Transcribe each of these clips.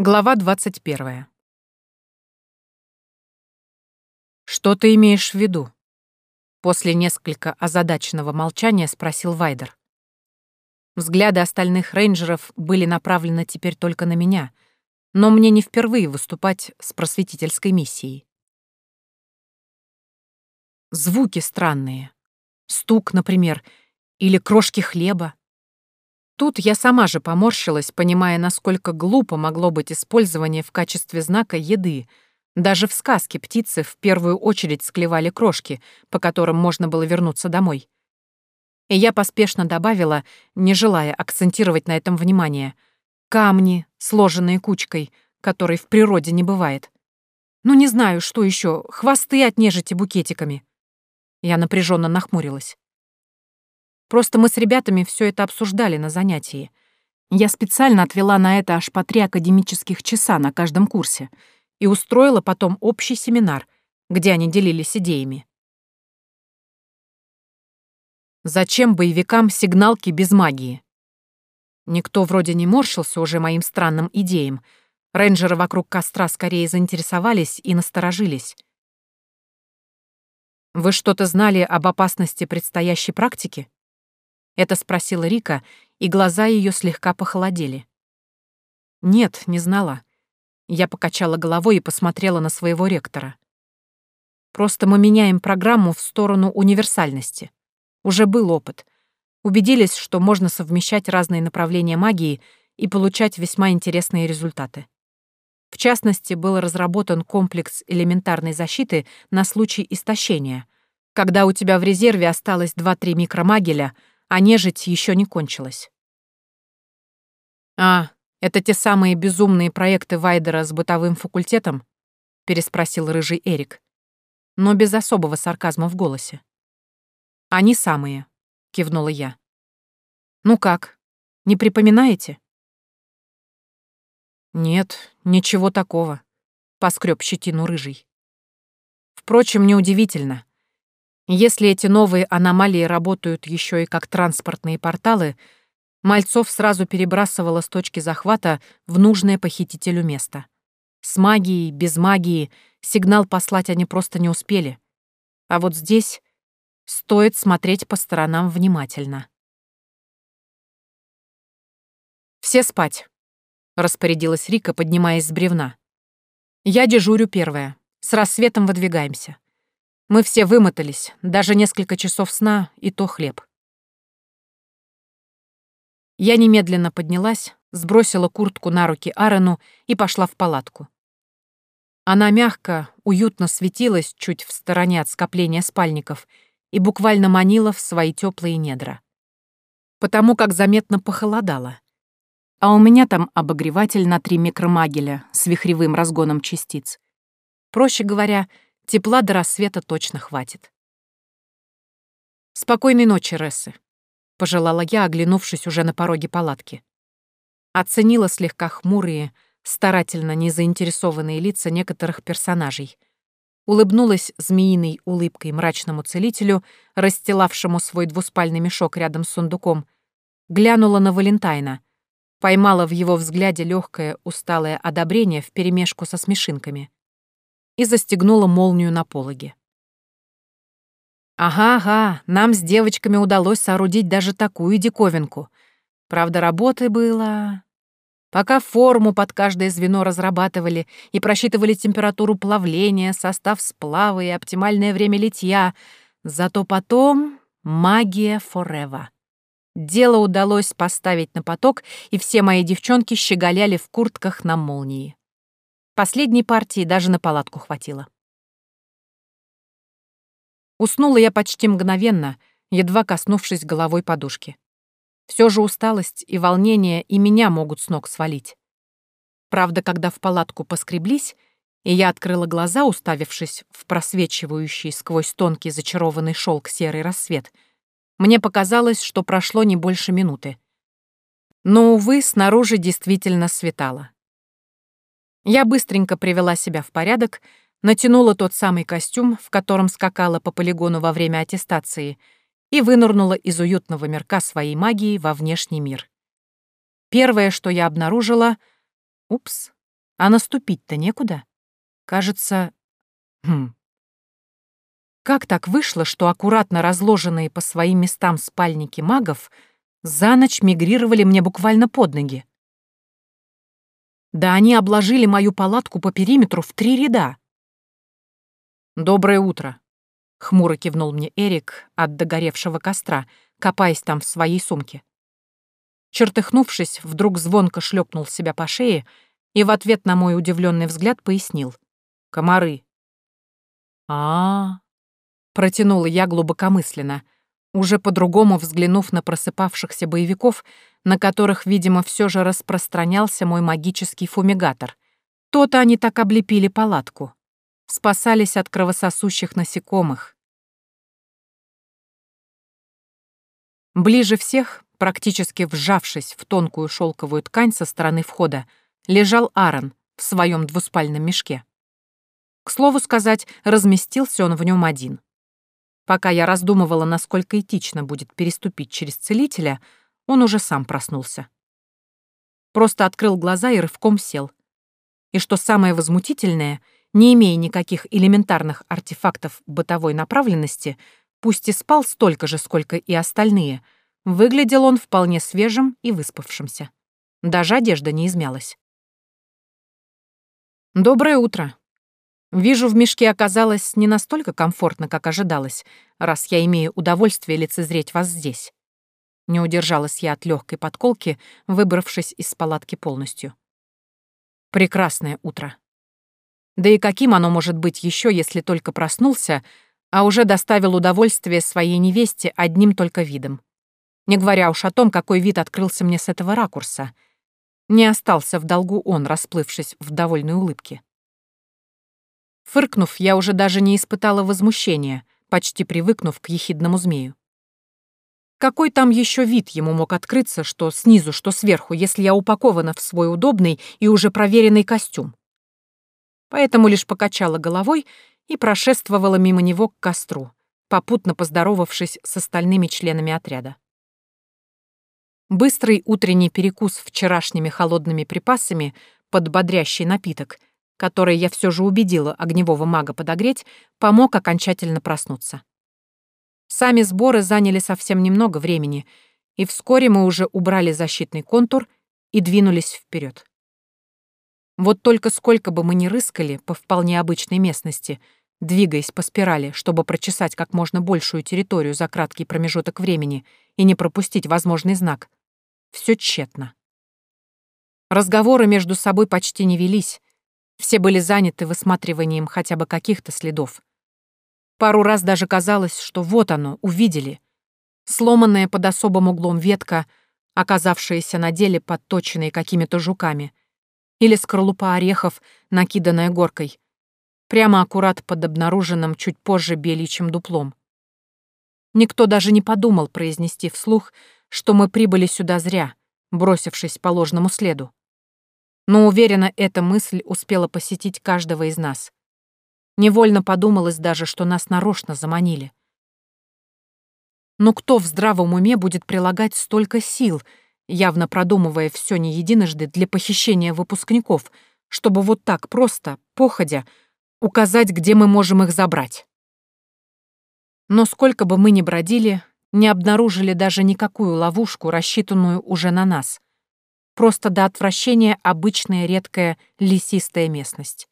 Глава 21. «Что ты имеешь в виду?» После несколько озадаченного молчания спросил Вайдер. Взгляды остальных рейнджеров были направлены теперь только на меня, но мне не впервые выступать с просветительской миссией. Звуки странные. Стук, например, или крошки хлеба. Тут я сама же поморщилась, понимая, насколько глупо могло быть использование в качестве знака еды. Даже в сказке птицы в первую очередь склевали крошки, по которым можно было вернуться домой. И я поспешно добавила, не желая акцентировать на этом внимание, камни, сложенные кучкой, которой в природе не бывает. Ну, не знаю, что еще, хвосты от нежити букетиками. Я напряженно нахмурилась. Просто мы с ребятами все это обсуждали на занятии. Я специально отвела на это аж по три академических часа на каждом курсе и устроила потом общий семинар, где они делились идеями. Зачем боевикам сигналки без магии? Никто вроде не морщился уже моим странным идеям. Рейнджеры вокруг костра скорее заинтересовались и насторожились. Вы что-то знали об опасности предстоящей практики? Это спросила Рика, и глаза ее слегка похолодели. Нет, не знала. Я покачала головой и посмотрела на своего ректора. Просто мы меняем программу в сторону универсальности. Уже был опыт. Убедились, что можно совмещать разные направления магии и получать весьма интересные результаты. В частности, был разработан комплекс элементарной защиты на случай истощения, когда у тебя в резерве осталось 2-3 микромагеля — а нежить еще не кончилась. «А, это те самые безумные проекты Вайдера с бытовым факультетом?» — переспросил рыжий Эрик, но без особого сарказма в голосе. «Они самые», — кивнула я. «Ну как, не припоминаете?» «Нет, ничего такого», — поскреб щетину рыжий. Впрочем, неудивительно. Если эти новые аномалии работают еще и как транспортные порталы, мальцов сразу перебрасывало с точки захвата в нужное похитителю место. С магией, без магии сигнал послать они просто не успели. А вот здесь стоит смотреть по сторонам внимательно. «Все спать», — распорядилась Рика, поднимаясь с бревна. «Я дежурю первая. С рассветом выдвигаемся. Мы все вымотались, даже несколько часов сна, и то хлеб. Я немедленно поднялась, сбросила куртку на руки Аарону и пошла в палатку. Она мягко, уютно светилась чуть в стороне от скопления спальников и буквально манила в свои теплые недра. Потому как заметно похолодало. А у меня там обогреватель на три микромагеля с вихревым разгоном частиц. Проще говоря, Тепла до рассвета точно хватит. «Спокойной ночи, Рессы», — пожелала я, оглянувшись уже на пороге палатки. Оценила слегка хмурые, старательно незаинтересованные лица некоторых персонажей. Улыбнулась змеиной улыбкой мрачному целителю, расстилавшему свой двуспальный мешок рядом с сундуком, глянула на Валентайна, поймала в его взгляде легкое, усталое одобрение вперемешку со смешинками и застегнула молнию на пологе. Ага-ага, нам с девочками удалось соорудить даже такую диковинку. Правда, работы было... Пока форму под каждое звено разрабатывали и просчитывали температуру плавления, состав сплава и оптимальное время литья, зато потом магия форева. Дело удалось поставить на поток, и все мои девчонки щеголяли в куртках на молнии. Последней партии даже на палатку хватило. Уснула я почти мгновенно, едва коснувшись головой подушки. Все же усталость и волнение и меня могут с ног свалить. Правда, когда в палатку поскреблись, и я открыла глаза, уставившись в просвечивающий сквозь тонкий зачарованный шелк серый рассвет, мне показалось, что прошло не больше минуты. Но, увы, снаружи действительно светало. Я быстренько привела себя в порядок, натянула тот самый костюм, в котором скакала по полигону во время аттестации, и вынырнула из уютного мирка своей магии во внешний мир. Первое, что я обнаружила... Упс, А наступить-то некуда. Кажется... Хм. Как так вышло, что аккуратно разложенные по своим местам спальники магов за ночь мигрировали мне буквально под ноги? Да они обложили мою палатку по периметру в три ряда. «Доброе утро», — хмуро кивнул мне Эрик от догоревшего костра, копаясь там в своей сумке. Чертыхнувшись, вдруг звонко шлепнул себя по шее и в ответ на мой удивленный взгляд пояснил. «Комары». А, -а, -а протянула я глубокомысленно, уже по-другому взглянув на просыпавшихся боевиков, на которых, видимо, все же распространялся мой магический фумигатор. То-то они так облепили палатку. Спасались от кровососущих насекомых. Ближе всех, практически вжавшись в тонкую шелковую ткань со стороны входа, лежал Аарон в своем двуспальном мешке. К слову сказать, разместился он в нем один. Пока я раздумывала, насколько этично будет переступить через целителя, он уже сам проснулся. Просто открыл глаза и рывком сел. И что самое возмутительное, не имея никаких элементарных артефактов бытовой направленности, пусть и спал столько же, сколько и остальные, выглядел он вполне свежим и выспавшимся. Даже одежда не измялась. «Доброе утро», Вижу, в мешке оказалось не настолько комфортно, как ожидалось, раз я имею удовольствие лицезреть вас здесь. Не удержалась я от легкой подколки, выбравшись из палатки полностью. Прекрасное утро. Да и каким оно может быть еще, если только проснулся, а уже доставил удовольствие своей невесте одним только видом. Не говоря уж о том, какой вид открылся мне с этого ракурса. Не остался в долгу он, расплывшись в довольной улыбке. Фыркнув, я уже даже не испытала возмущения, почти привыкнув к ехидному змею. Какой там еще вид ему мог открыться, что снизу, что сверху, если я упакована в свой удобный и уже проверенный костюм? Поэтому лишь покачала головой и прошествовала мимо него к костру, попутно поздоровавшись с остальными членами отряда. Быстрый утренний перекус вчерашними холодными припасами под бодрящий напиток который я все же убедила огневого мага подогреть, помог окончательно проснуться. Сами сборы заняли совсем немного времени, и вскоре мы уже убрали защитный контур и двинулись вперед. Вот только сколько бы мы ни рыскали по вполне обычной местности, двигаясь по спирали, чтобы прочесать как можно большую территорию за краткий промежуток времени и не пропустить возможный знак, все тщетно. Разговоры между собой почти не велись, все были заняты высматриванием хотя бы каких-то следов. Пару раз даже казалось, что вот оно, увидели. Сломанная под особым углом ветка, оказавшаяся на деле подточенной какими-то жуками, или скорлупа орехов, накиданная горкой, прямо аккурат под обнаруженным чуть позже бельичьим дуплом. Никто даже не подумал произнести вслух, что мы прибыли сюда зря, бросившись по ложному следу. Но уверена, эта мысль успела посетить каждого из нас. Невольно подумалось даже, что нас нарочно заманили. Но кто в здравом уме будет прилагать столько сил, явно продумывая все не единожды для похищения выпускников, чтобы вот так просто, походя, указать, где мы можем их забрать? Но сколько бы мы ни бродили, не обнаружили даже никакую ловушку, рассчитанную уже на нас просто до отвращения обычная редкая лесистая местность.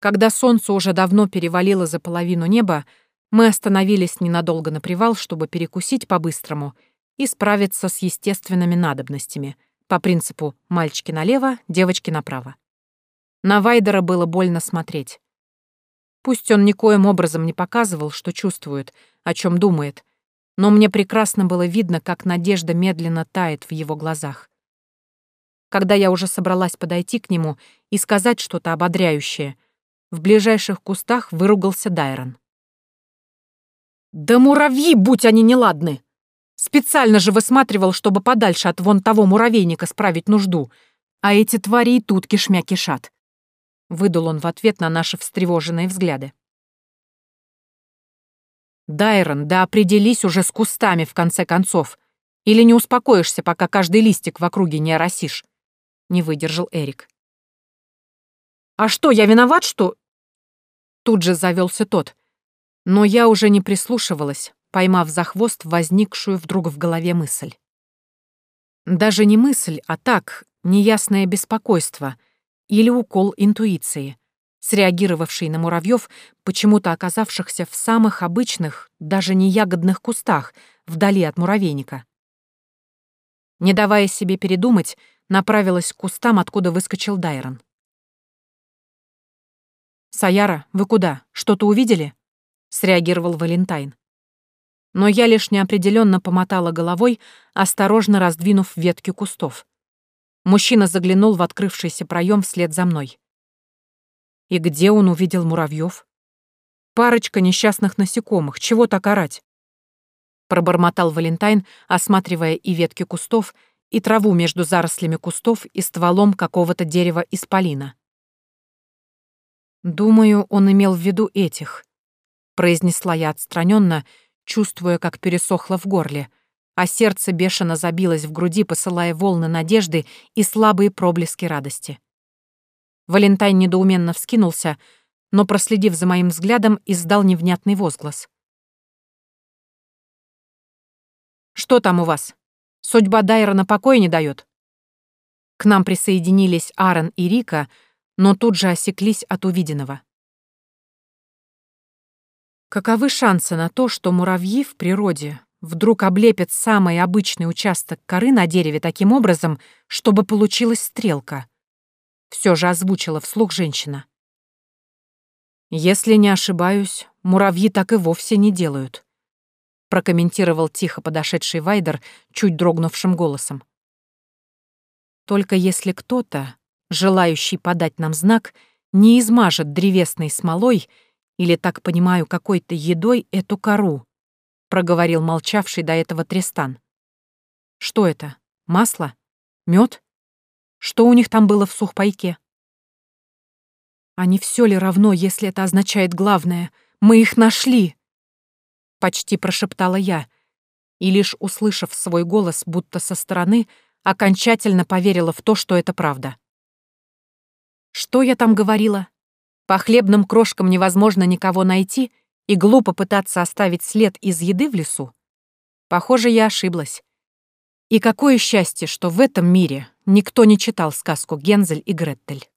Когда солнце уже давно перевалило за половину неба, мы остановились ненадолго на привал, чтобы перекусить по-быстрому и справиться с естественными надобностями, по принципу «мальчики налево, девочки направо». На Вайдера было больно смотреть. Пусть он никоим образом не показывал, что чувствует, о чем думает, но мне прекрасно было видно, как надежда медленно тает в его глазах. Когда я уже собралась подойти к нему и сказать что-то ободряющее, в ближайших кустах выругался Дайрон. «Да муравьи, будь они неладны! Специально же высматривал, чтобы подальше от вон того муравейника справить нужду, а эти твари и тут кишмя кишат!» Выдал он в ответ на наши встревоженные взгляды. «Дайрон, да определись уже с кустами, в конце концов. Или не успокоишься, пока каждый листик в округе не оросишь?» не выдержал Эрик. «А что, я виноват, что...» Тут же завелся тот. Но я уже не прислушивалась, поймав за хвост возникшую вдруг в голове мысль. Даже не мысль, а так, неясное беспокойство или укол интуиции, среагировавший на муравьев, почему-то оказавшихся в самых обычных, даже не ягодных кустах, вдали от муравейника. Не давая себе передумать, направилась к кустам, откуда выскочил Дайрон. «Саяра, вы куда? Что-то увидели?» — среагировал Валентайн. Но я лишь неопределенно помотала головой, осторожно раздвинув ветки кустов. Мужчина заглянул в открывшийся проем вслед за мной. И где он увидел муравьев? Парочка несчастных насекомых, чего так орать? Пробормотал Валентайн, осматривая и ветки кустов, и траву между зарослями кустов и стволом какого-то дерева исполина. «Думаю, он имел в виду этих», — произнесла я отстраненно, чувствуя, как пересохло в горле, а сердце бешено забилось в груди, посылая волны надежды и слабые проблески радости. Валентайн недоуменно вскинулся, но, проследив за моим взглядом, издал невнятный возглас. «Что там у вас? Судьба Дайрона покоя не дает?» К нам присоединились Аарон и Рика, но тут же осеклись от увиденного. Каковы шансы на то, что муравьи в природе вдруг облепят самый обычный участок коры на дереве таким образом, чтобы получилась стрелка? Все же озвучила вслух женщина. «Если не ошибаюсь, муравьи так и вовсе не делают», прокомментировал тихо подошедший Вайдер чуть дрогнувшим голосом. «Только если кто-то, желающий подать нам знак, не измажет древесной смолой или, так понимаю, какой-то едой эту кору», проговорил молчавший до этого Тристан. «Что это? Масло? Мед? Что у них там было в сухпайке? А не все ли равно, если это означает главное? Мы их нашли!» Почти прошептала я, и лишь услышав свой голос, будто со стороны, окончательно поверила в то, что это правда. Что я там говорила? По хлебным крошкам невозможно никого найти, и глупо пытаться оставить след из еды в лесу? Похоже, я ошиблась. И какое счастье, что в этом мире никто не читал сказку «Гензель и Греттель».